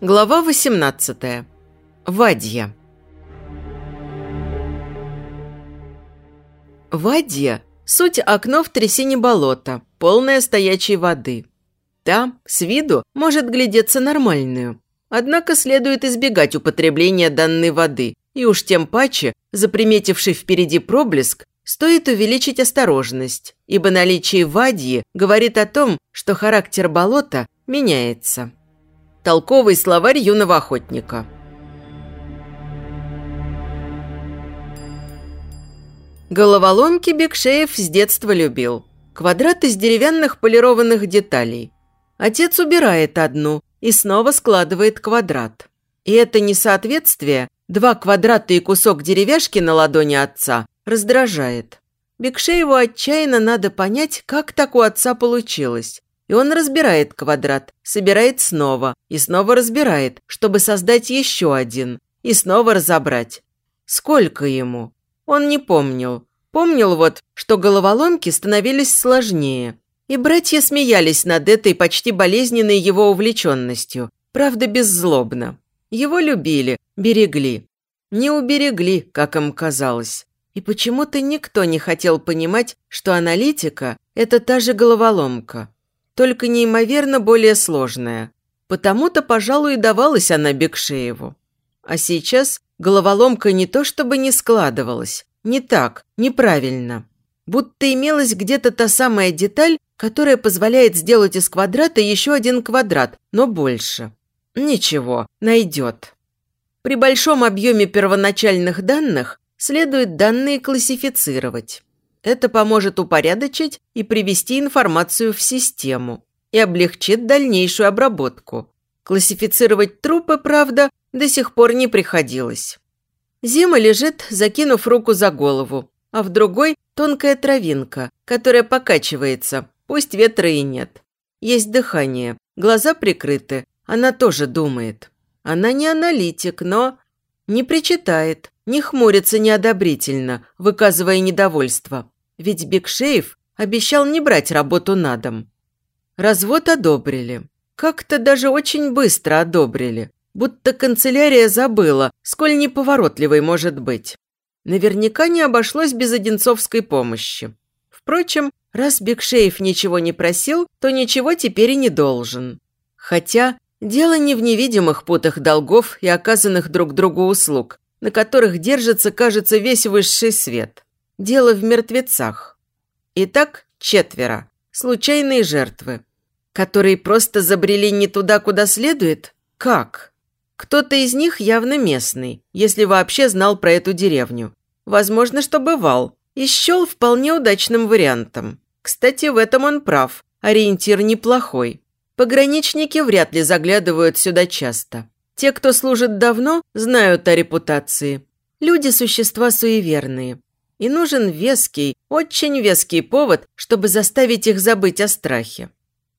Глава 18. Вадья. Вадья – суть окно в трясине болота, полное стоячей воды. Там, с виду, может глядеться нормальную. Однако следует избегать употребления данной воды, и уж тем паче, заприметивший впереди проблеск, стоит увеличить осторожность, ибо наличие вадьи говорит о том, что характер болота меняется. Толковый словарь юного охотника. Головоломки Бекшеев с детства любил. Квадрат из деревянных полированных деталей. Отец убирает одну и снова складывает квадрат. И это несоответствие, два квадрата и кусок деревяшки на ладони отца, раздражает. Бекшееву отчаянно надо понять, как так у отца получилось. И он разбирает квадрат, собирает снова и снова разбирает, чтобы создать еще один. И снова разобрать. Сколько ему? Он не помнил. Помнил вот, что головоломки становились сложнее. И братья смеялись над этой почти болезненной его увлеченностью. Правда, беззлобно. Его любили, берегли. Не уберегли, как им казалось. И почему-то никто не хотел понимать, что аналитика – это та же головоломка только неимоверно более сложная. Потому-то, пожалуй, и давалась она Бекшееву. А сейчас головоломка не то чтобы не складывалась, не так, неправильно. Будто имелась где-то та самая деталь, которая позволяет сделать из квадрата еще один квадрат, но больше. Ничего, найдет. При большом объеме первоначальных данных следует данные классифицировать. Это поможет упорядочить и привести информацию в систему и облегчит дальнейшую обработку. Классифицировать трупы, правда, до сих пор не приходилось. Зима лежит, закинув руку за голову, а в другой – тонкая травинка, которая покачивается, пусть ветра и нет. Есть дыхание, глаза прикрыты, она тоже думает. Она не аналитик, но не причитает, не хмурится неодобрительно, выказывая недовольство. Ведь Бекшеев обещал не брать работу на дом. Развод одобрили. Как-то даже очень быстро одобрили. Будто канцелярия забыла, сколь неповоротливой может быть. Наверняка не обошлось без Одинцовской помощи. Впрочем, раз Бекшеев ничего не просил, то ничего теперь и не должен. Хотя дело не в невидимых путах долгов и оказанных друг другу услуг, на которых держится, кажется, весь высший свет. Дело в мертвецах. Итак, четверо. Случайные жертвы. Которые просто забрели не туда, куда следует? Как? Кто-то из них явно местный, если вообще знал про эту деревню. Возможно, что бывал. И счел вполне удачным вариантом. Кстати, в этом он прав. Ориентир неплохой. Пограничники вряд ли заглядывают сюда часто. Те, кто служит давно, знают о репутации. Люди – существа суеверные. И нужен веский, очень веский повод, чтобы заставить их забыть о страхе.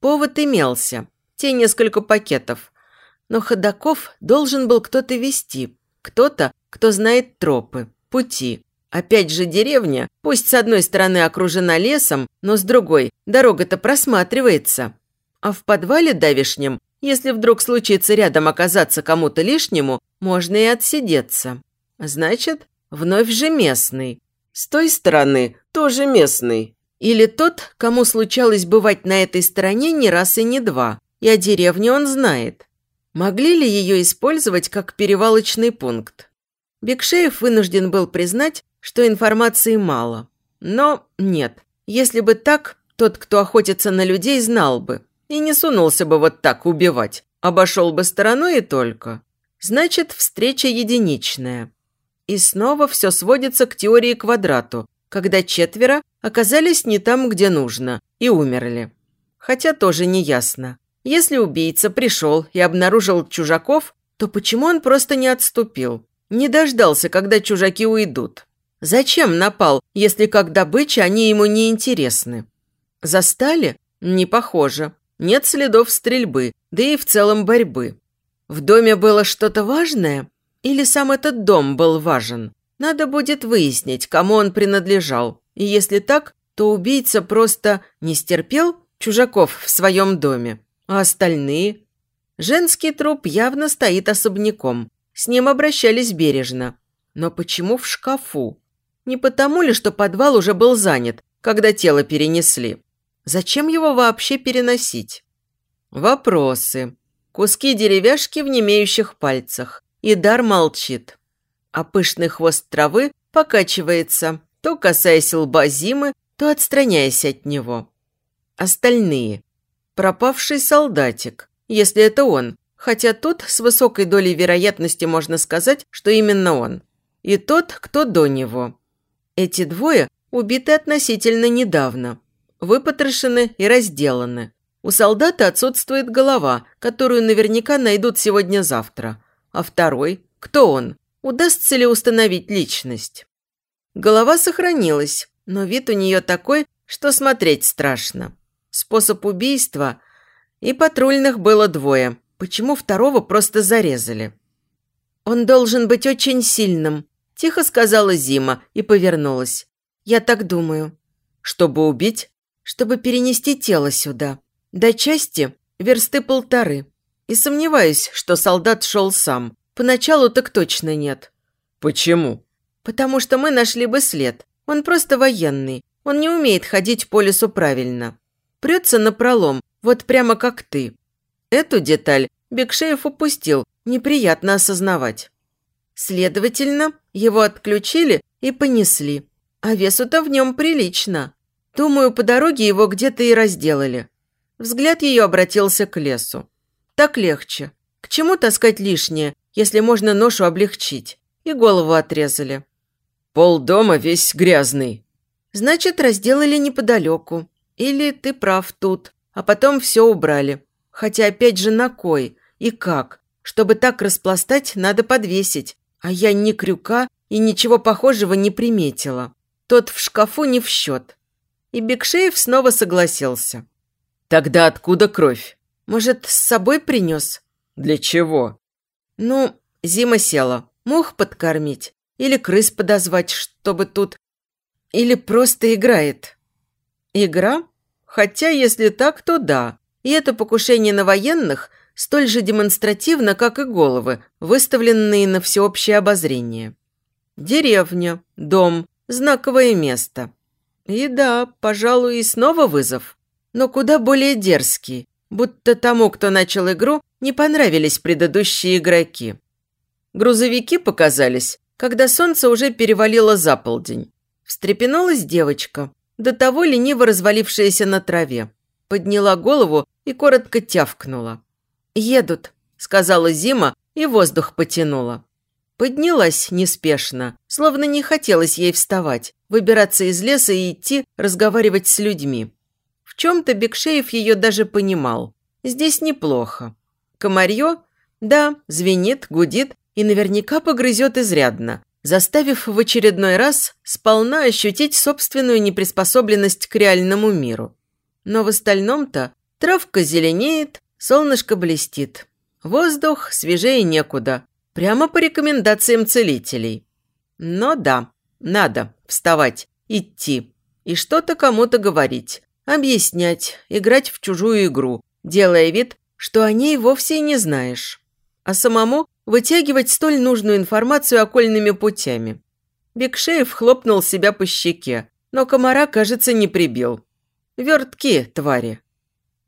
Повод имелся. Те несколько пакетов. Но ходаков должен был кто-то вести. Кто-то, кто знает тропы, пути. Опять же деревня, пусть с одной стороны окружена лесом, но с другой дорога-то просматривается. А в подвале давишнем если вдруг случится рядом оказаться кому-то лишнему, можно и отсидеться. Значит, вновь же местный. С той стороны тоже местный. Или тот, кому случалось бывать на этой стороне не раз и не два, и о деревне он знает. Могли ли ее использовать как перевалочный пункт? Бекшеев вынужден был признать, что информации мало. Но нет, если бы так, тот, кто охотится на людей, знал бы – и не сунулся бы вот так убивать. Обошел бы стороной и только. Значит, встреча единичная. И снова все сводится к теории квадрату, когда четверо оказались не там, где нужно, и умерли. Хотя тоже не ясно. Если убийца пришел и обнаружил чужаков, то почему он просто не отступил? Не дождался, когда чужаки уйдут. Зачем напал, если как добыча они ему не интересны? Застали? Не похоже. Нет следов стрельбы, да и в целом борьбы. В доме было что-то важное? Или сам этот дом был важен? Надо будет выяснить, кому он принадлежал. И если так, то убийца просто не стерпел чужаков в своем доме. А остальные? Женский труп явно стоит особняком. С ним обращались бережно. Но почему в шкафу? Не потому ли, что подвал уже был занят, когда тело перенесли? Зачем его вообще переносить? Вопросы. Куски деревяшки в немеющих пальцах. И дар молчит. А пышный хвост травы покачивается, то касаясь лба Зимы, то отстраняясь от него. Остальные. Пропавший солдатик, если это он, хотя тут с высокой долей вероятности можно сказать, что именно он. И тот, кто до него. Эти двое убиты относительно недавно, выпотрошены и разделаны. У солдата отсутствует голова, которую наверняка найдут сегодня-завтра. А второй, кто он? Удастся ли установить личность? Голова сохранилась, но вид у нее такой, что смотреть страшно. Способ убийства и патрульных было двое. Почему второго просто зарезали? «Он должен быть очень сильным», – тихо сказала Зима и повернулась. «Я так думаю». «Чтобы убить?» «Чтобы перенести тело сюда. До части версты полторы. И сомневаюсь, что солдат шел сам. Поначалу так точно нет». «Почему?» «Потому что мы нашли бы след. Он просто военный. Он не умеет ходить по лесу правильно. Прется на пролом, вот прямо как ты. Эту деталь Бекшеев упустил, неприятно осознавать. Следовательно, его отключили и понесли. А весу-то в нем прилично. Думаю, по дороге его где-то и разделали. Взгляд ее обратился к лесу. Так легче. К чему таскать лишнее, если можно ношу облегчить? И голову отрезали. Пол дома весь грязный. Значит, разделали неподалеку. Или ты прав тут, а потом все убрали. Хотя опять же на кой и как? Чтобы так распластать, надо подвесить. А я ни крюка и ничего похожего не приметила. Тот в шкафу не в счет. И Бекшеев снова согласился. Тогда откуда кровь? Может, с собой принес? Для чего? Ну, зима села. Мух подкормить. Или крыс подозвать, чтобы тут... Или просто играет. Игра? Хотя, если так, то да. И это покушение на военных столь же демонстративно, как и головы, выставленные на всеобщее обозрение. Деревня, дом, знаковое место. И да, пожалуй, и снова вызов. Но куда более дерзкий, будто тому, кто начал игру, не понравились предыдущие игроки. Грузовики показались, когда солнце уже перевалило за полдень. Встрепенулась девочка, до того лениво развалившаяся на траве. Подняла голову и коротко тявкнула. «Едут», – сказала Зима и воздух потянула. Поднялась неспешно, словно не хотелось ей вставать, выбираться из леса и идти разговаривать с людьми. В чем-то Бекшеев ее даже понимал. Здесь неплохо. Комарье? Да, звенит, гудит и наверняка погрызет изрядно заставив в очередной раз сполна ощутить собственную неприспособленность к реальному миру. Но в остальном-то травка зеленеет, солнышко блестит. Воздух свежее некуда, прямо по рекомендациям целителей. Но да, надо вставать, идти и что-то кому-то говорить, объяснять, играть в чужую игру, делая вид, что о ней вовсе не знаешь. А самому вытягивать столь нужную информацию окольными путями. Бекшеев хлопнул себя по щеке, но комара, кажется, не прибил. Вертки, твари.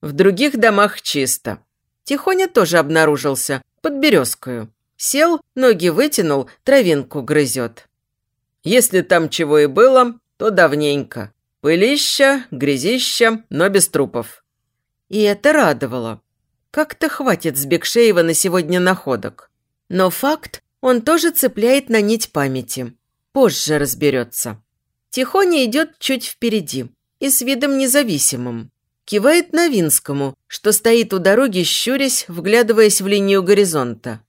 В других домах чисто. Тихоня тоже обнаружился, под березкою. Сел, ноги вытянул, травинку грызет. Если там чего и было, то давненько. Пылища, грязища, но без трупов. И это радовало. Как-то хватит с Бекшеева на сегодня находок. Но факт он тоже цепляет на нить памяти. Позже разберется. Тихоня идет чуть впереди и с видом независимым. Кивает Новинскому, что стоит у дороги, щурясь, вглядываясь в линию горизонта.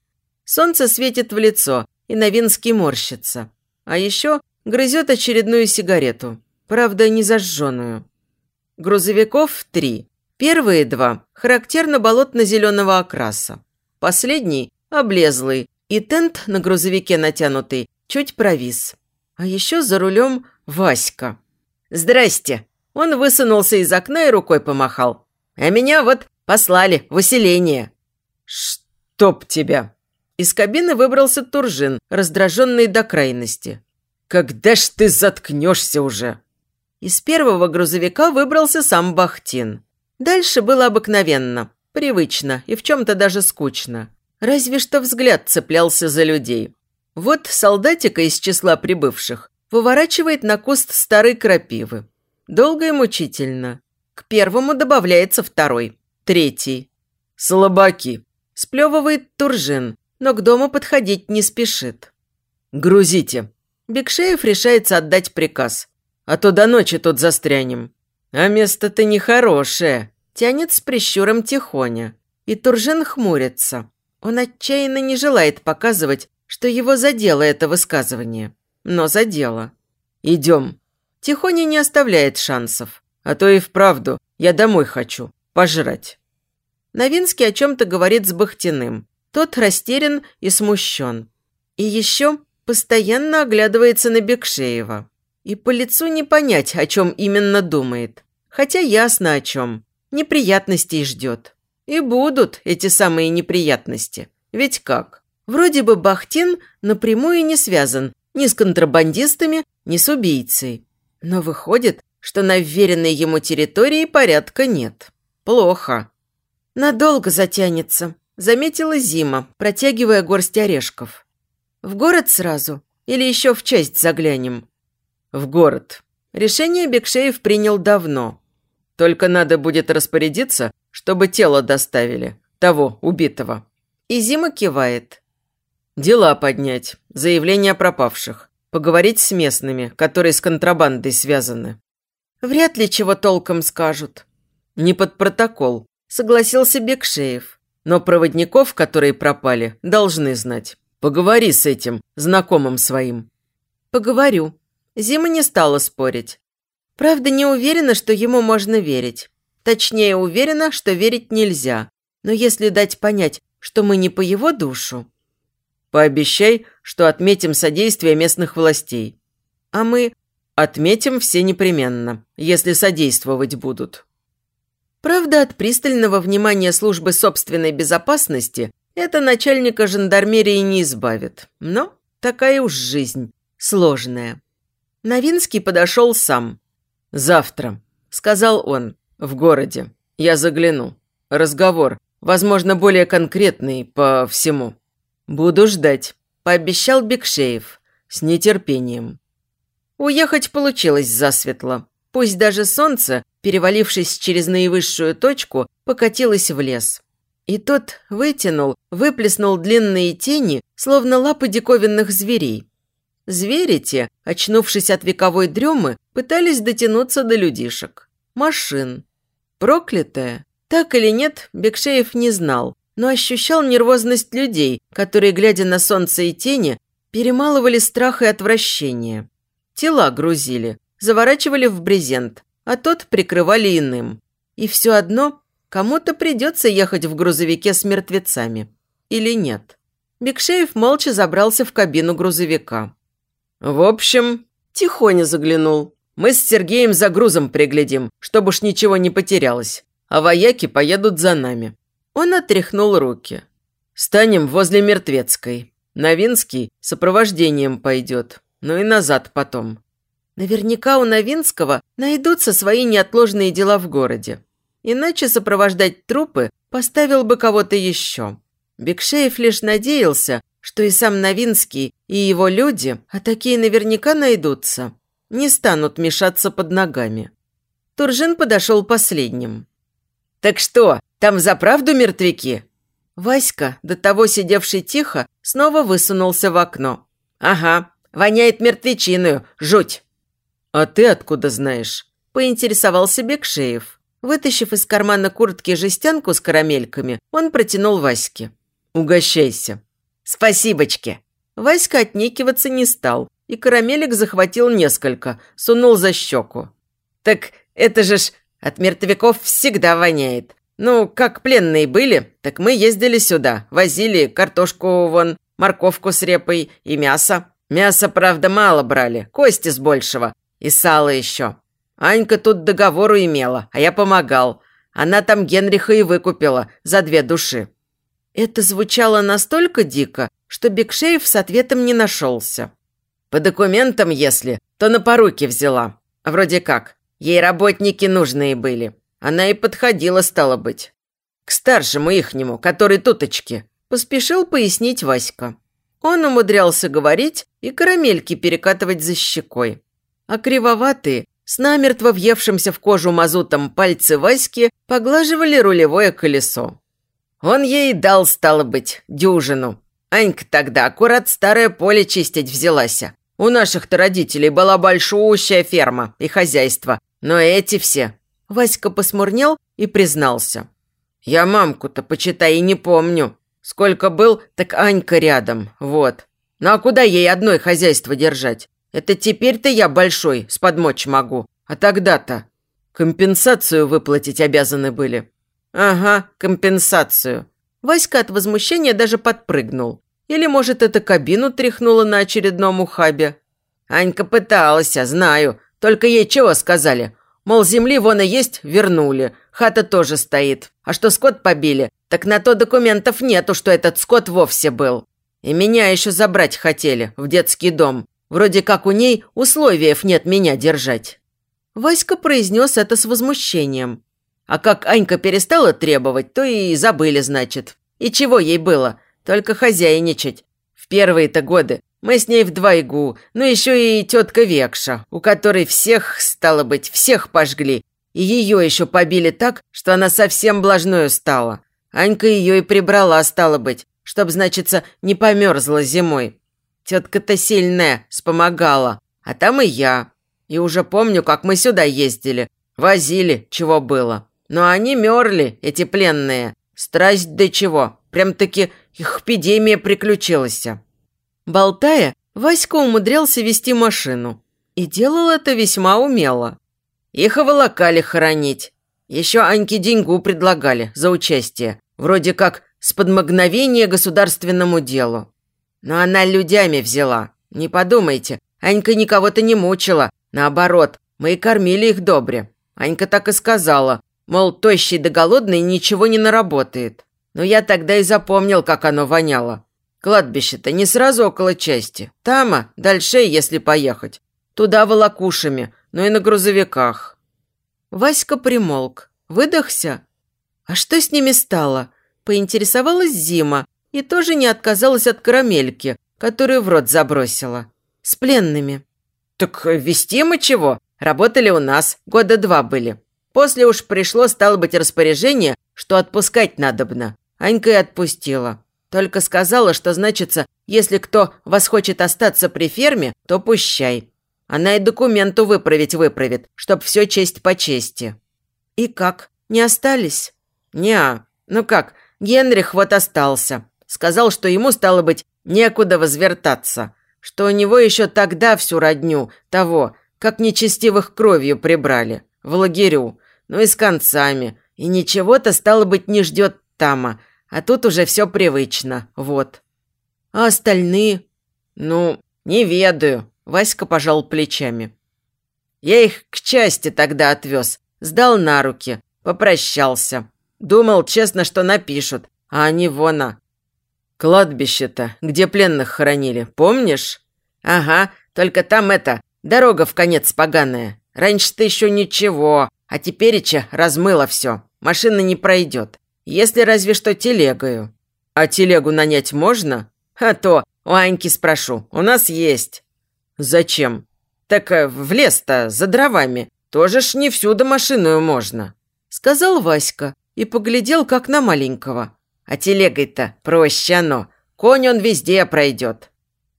Солнце светит в лицо, и Новинский морщится. А еще грызет очередную сигарету, правда, не зажженную. Грузовиков три. Первые два характерно болотно-зеленого окраса. Последний облезлый, и тент на грузовике натянутый чуть провис. А еще за рулем Васька. «Здрасте!» Он высунулся из окна и рукой помахал. «А меня вот послали в усиление». «Чтоб тебя!» Из кабины выбрался Туржин, раздраженный до крайности. «Когда ж ты заткнешься уже?» Из первого грузовика выбрался сам Бахтин. Дальше было обыкновенно, привычно и в чем-то даже скучно. Разве что взгляд цеплялся за людей. Вот солдатика из числа прибывших выворачивает на куст старой крапивы. Долго и мучительно. К первому добавляется второй, третий. «Слабаки!» – сплевывает Туржин, но к дому подходить не спешит. «Грузите!» Бекшеев решается отдать приказ. «А то до ночи тут застрянем. А место-то нехорошее!» Тянет с прищуром тихоня. И Туржин хмурится. Он отчаянно не желает показывать, что его задело это высказывание. Но задело. «Идем». Тихоня не оставляет шансов. А то и вправду, я домой хочу. Пожрать. Новинский о чем-то говорит с Бахтиным. Тот растерян и смущен. И еще постоянно оглядывается на Бекшеева. И по лицу не понять, о чем именно думает. Хотя ясно о чем. Неприятностей ждет. И будут эти самые неприятности. Ведь как? Вроде бы Бахтин напрямую не связан ни с контрабандистами, ни с убийцей. Но выходит, что на вверенной ему территории порядка нет. Плохо. Надолго затянется, заметила Зима, протягивая горсть орешков. В город сразу или еще в часть заглянем? В город. Решение Бекшеев принял давно. Только надо будет распорядиться, чтобы тело доставили, того, убитого. И Зима кивает. Дела поднять, заявления о пропавших, поговорить с местными, которые с контрабандой связаны. Вряд ли чего толком скажут. Не под протокол, согласился Бекшеев. Но проводников, которые пропали, должны знать. Поговори с этим, знакомым своим. Поговорю. Зима не стала спорить. Правда, не уверена, что ему можно верить. Точнее, уверена, что верить нельзя. Но если дать понять, что мы не по его душу... Пообещай, что отметим содействие местных властей. А мы... Отметим все непременно, если содействовать будут. Правда, от пристального внимания службы собственной безопасности это начальника жандармерии не избавит. Но такая уж жизнь. Сложная. Новинский подошел сам. «Завтра», – сказал он. В городе. Я загляну. Разговор. Возможно, более конкретный по всему. Буду ждать. Пообещал Бекшеев. С нетерпением. Уехать получилось засветло. Пусть даже солнце, перевалившись через наивысшую точку, покатилось в лес. И тот вытянул, выплеснул длинные тени, словно лапы диковинных зверей. Звери те, очнувшись от вековой дремы, пытались дотянуться до людишек. Машин. Проклятая? Так или нет, Бекшеев не знал, но ощущал нервозность людей, которые, глядя на солнце и тени, перемалывали страх и отвращение. Тела грузили, заворачивали в брезент, а тот прикрывали иным. И все одно кому-то придется ехать в грузовике с мертвецами. Или нет? Бекшеев молча забрался в кабину грузовика. «В общем, тихоня заглянул. Мы с Сергеем за грузом приглядим, чтобы уж ничего не потерялось. А вояки поедут за нами». Он отряхнул руки. «Станем возле Мертвецкой. Новинский сопровождением пойдет, ну и назад потом». Наверняка у Новинского найдутся свои неотложные дела в городе. Иначе сопровождать трупы поставил бы кого-то еще. Бекшеев лишь надеялся, что и сам Новинский, и его люди, а такие наверняка найдутся, не станут мешаться под ногами. Туржин подошел последним. «Так что, там за правду мертвяки?» Васька, до того сидевший тихо, снова высунулся в окно. «Ага, воняет мертвечиную, жуть!» «А ты откуда знаешь?» – поинтересовался Бекшеев. Вытащив из кармана куртки жестянку с карамельками, он протянул Ваське. «Угощайся». «Спасибочки!» Васька отнекиваться не стал, и карамелек захватил несколько, сунул за щеку. «Так это же ж от мертвяков всегда воняет. Ну, как пленные были, так мы ездили сюда, возили картошку вон, морковку с репой и мясо. Мясо, правда, мало брали, кости с большего. И сало еще. Анька тут договору имела, а я помогал. Она там Генриха и выкупила за две души. Это звучало настолько дико, что Бекшеев с ответом не нашелся. «По документам, если, то на поруки взяла. Вроде как. Ей работники нужные были. Она и подходила, стало быть. К старшему ихнему, который туточки», – поспешил пояснить Васька. Он умудрялся говорить и карамельки перекатывать за щекой. А кривоватые, с намертво въевшимся в кожу мазутом пальцы Васьки поглаживали рулевое колесо. Он ей дал, стало быть, дюжину. Анька тогда аккурат старое поле чистить взялась. У наших-то родителей была большущая ферма и хозяйство, но эти все... Васька посмурнел и признался. Я мамку-то, почитай, и не помню. Сколько был, так Анька рядом, вот. Ну а куда ей одной хозяйство держать? Это теперь-то я большой, с подмочь могу. А тогда-то компенсацию выплатить обязаны были. «Ага, компенсацию». Васька от возмущения даже подпрыгнул. Или, может, это кабину тряхнула на очередном ухабе. Анька пыталась, я знаю. Только ей чего сказали? Мол, земли вон и есть, вернули. Хата тоже стоит. А что скот побили, так на то документов нету, что этот скот вовсе был. И меня еще забрать хотели в детский дом. Вроде как у ней условиев нет меня держать. Васька произнес это с возмущением. А как Анька перестала требовать, то и забыли, значит. И чего ей было? Только хозяйничать. В первые-то годы мы с ней в двойгу, ну еще и тетка Векша, у которой всех, стало быть, всех пожгли. И ее еще побили так, что она совсем блажную стала. Анька ее и прибрала, стало быть, чтоб, значится, не померзла зимой. Тетка-то сильная, спомогала. А там и я. И уже помню, как мы сюда ездили. Возили, чего было. Но они мерли, эти пленные. Страсть до чего. Прям-таки их эпидемия приключилась. Болтая, Васька умудрялся вести машину. И делал это весьма умело. Их оволокали хоронить. Еще Аньке деньгу предлагали за участие. Вроде как с подмогновения государственному делу. Но она людями взяла. Не подумайте, Анька никого-то не мучила. Наоборот, мы и кормили их добре. Анька так и сказала. Мол, тощий да голодный ничего не наработает. Но я тогда и запомнил, как оно воняло. Кладбище-то не сразу около части. Тама, дальше, если поехать. Туда волокушами, но и на грузовиках. Васька примолк. Выдохся? А что с ними стало? Поинтересовалась Зима и тоже не отказалась от карамельки, которую в рот забросила. С пленными. Так вести мы чего? Работали у нас, года два были. После уж пришло, стало быть, распоряжение, что отпускать надобно. Анька и отпустила. Только сказала, что значится, если кто вас хочет остаться при ферме, то пущай. Она и документу выправить выправит, чтоб все честь по чести. И как? Не остались? Неа. Ну как, Генрих вот остался. Сказал, что ему, стало быть, некуда возвертаться. Что у него еще тогда всю родню того, как нечестивых кровью прибрали, в лагерю ну и с концами. И ничего-то, стало быть, не ждет Тама. А тут уже все привычно, вот. А остальные? Ну, не ведаю. Васька пожал плечами. Я их к части тогда отвез. Сдал на руки. Попрощался. Думал, честно, что напишут. А они вон, Кладбище-то, где пленных хоронили, помнишь? Ага, только там это, дорога в конец поганая. Раньше-то еще ничего, а тепереча размыло все. Машина не пройдет. Если разве что телегою. А телегу нанять можно? А то, у Аньки спрошу. У нас есть. Зачем? Так э, в лес-то, за дровами. Тоже ж не всюду машину можно. Сказал Васька и поглядел, как на маленького. А телегой-то проще оно. Конь он везде пройдет.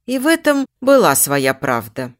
И в этом была своя правда.